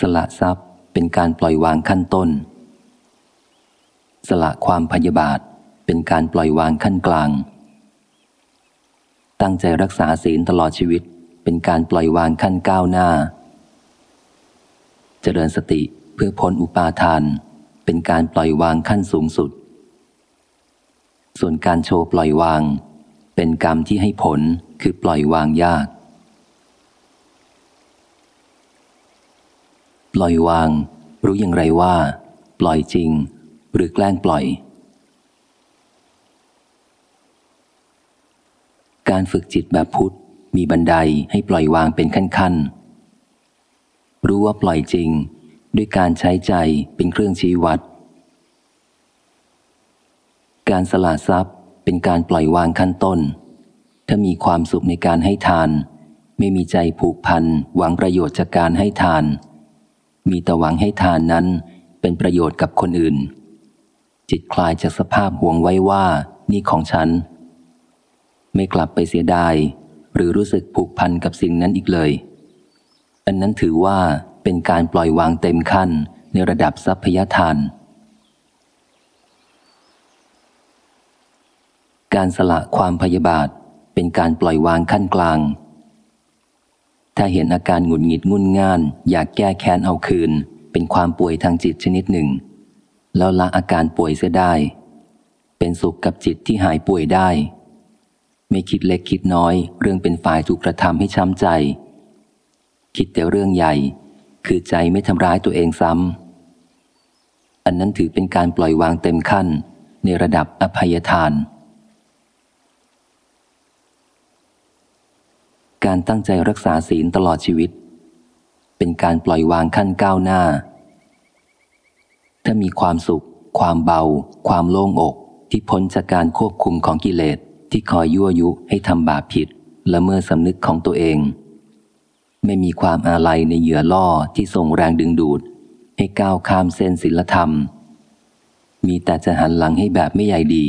สละทรัพย์เป็นการปล่อยวางขั้นต้น สละความพยาบาทเป็นการปล่อยวางขั้นกลาง ตั้งใจรักษาศีลตลอดชีวิตเป็นการปล่อยวางขั้นก้าวหน้า เจริญสติเพื่อพ้นอุปาทาน เป็นการปล่อยวางขั้นสูงสุด ส่วนการโชว์ปล่อยวาง เป็นกรรมที่ให้ผลคือปล่อยวางยาก ปล่อยวาง รู้อย่างไรว่า ปล่อยจริง หรือแกล้งปล่อย การฝึกจิตแบบพุทธมีบันไดให้ปล่อยวางเป็นขั้นๆ รู้ว่าปล่อยจริง ด้วยการใช้ใจเป็นเครื่องชี้วัด การสละทรัพย์เป็นการปล่อยวางขั้นต้น ถ้ามีความสุขในการให้ทาน ไม่มีใจผูกพันหวังประโยชน์จากการให้ทาน มีแต่หวังให้ทานนั้นเป็นประโยชน์กับคนอื่น จิตคลายจากสภาพห่วงไว้ว่านี่ของฉัน ไม่กลับไปเสียดาย หรือรู้สึกผูกพันกับสิ่งนั้นอีกเลย อันนั้นถือว่าเป็นการปล่อยวางเต็มขั้นในระดับทรัพยทาน การสละความพยาบาทเป็นการปล่อยวางขั้นกลาง ถ้าเห็นอาการหงุดหงิดงุนง่าน อยากแก้แค้นเอาคืน เป็นความป่วยทางจิตชนิดหนึ่ง แล้วละอาการป่วยเสียได้ เป็นสุขกับจิตที่หายป่วยได้ ไม่คิดเล็กคิดน้อย เรื่องเป็นฝ่ายถูกกระทำให้ช้ำใจ คิดแต่เรื่องใหญ่ คือใจไม่ทำร้ายตัวเองซ้ำอันนั้นถือเป็นการปล่อยวางเต็มขั้น ในระดับอภัยทาน การตั้งใจรักษาศีลตลอดชีวิต เป็นการปล่อยวางขั้นก้าวหน้า ถ้ามีความสุข ความเบา ความโล่งอกที่พ้นจากการควบคุมของกิเลสที่คอยยั่วยุให้ทำบาปผิดและเมิดสำนึกของตัวเอง ไม่มีความอาลัยในเหยื่อล่อที่ส่งแรงดึงดูด ให้ก้าวข้ามเส้นศีลธรรม มีแต่จะหันหลังให้แบบไม่ใหญ่ดี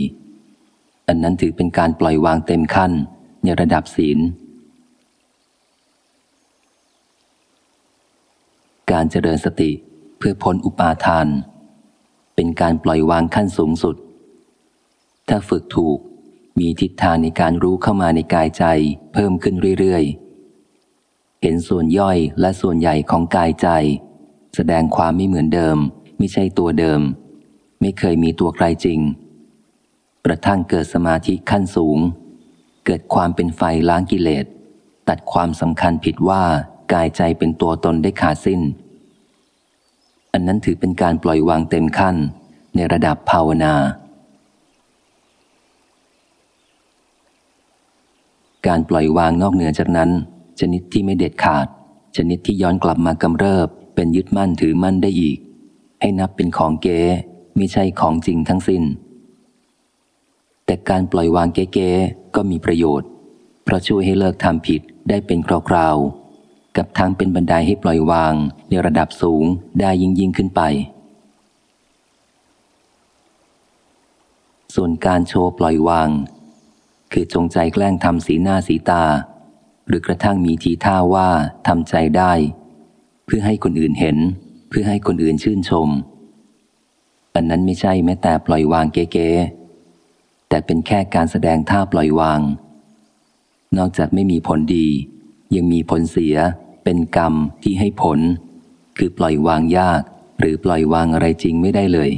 อันนั้นถือเป็นการปล่อยวางเต็มขั้นในระดับศีล การเจริญสติเพื่อพ้นอุปาทาน เป็นการปล่อยวางขั้นสูงสุด ถ้าฝึกถูกมีทิศทางในการรู้เข้ามาในกายใจเพิ่มขึ้นเรื่อยๆ เห็นส่วนย่อยและส่วนใหญ่ของกายใจ แสดงความไม่เหมือนเดิม ไม่ใช่ตัวเดิม ไม่เคยมีตัวใครจริง กระทั่งเกิดสมาธิขั้นสูง เกิดความเป็นไฟล้างกิเลส ตัดความสำคัญผิดว่า กายใจเป็นตัวตนได้ขาดสิ้น อันนั้นถือเป็นการปล่อยวางเต็มขั้นในระดับภาวนา การปล่อยวางนอกเหนือจากนั้น ชนิดที่ไม่เด็ดขาด ชนิดที่ย้อนกลับมากำเริบ เป็นยึดมั่นถือมั่นได้อีก ให้นับเป็นของเก๋ไม่ใช่ของจริงทั้งสิน้น แต่การปล่อยวางเก๋ๆก็มีประโยชน์ เพราะช่วยให้เลิกทำผิดได้เป็นคราวๆ กับทั้งเป็นบันไดให้ปล่อยวางในระดับสูงได้ยิ่งยิ่งขึ้นไป ส่วนการโชว์ปล่อยวาง คือจงใจแกล้งทำสีหน้าสีตา หรือกระทั่งมีทีท่าว่าทำใจได้ เพื่อให้คนอื่นเห็น เพื่อให้คนอื่นชื่นชม อันนั้นไม่ใช่แม้แต่ปล่อยวางเก๋ๆแต่เป็นแค่การแสดงท่าปล่อยวาง นอกจากไม่มีผลดียังมีผลเสีย เป็นกรรมที่ให้ผล คือปล่อยวางยาก หรือปล่อยวางอะไรจริงไม่ได้เลย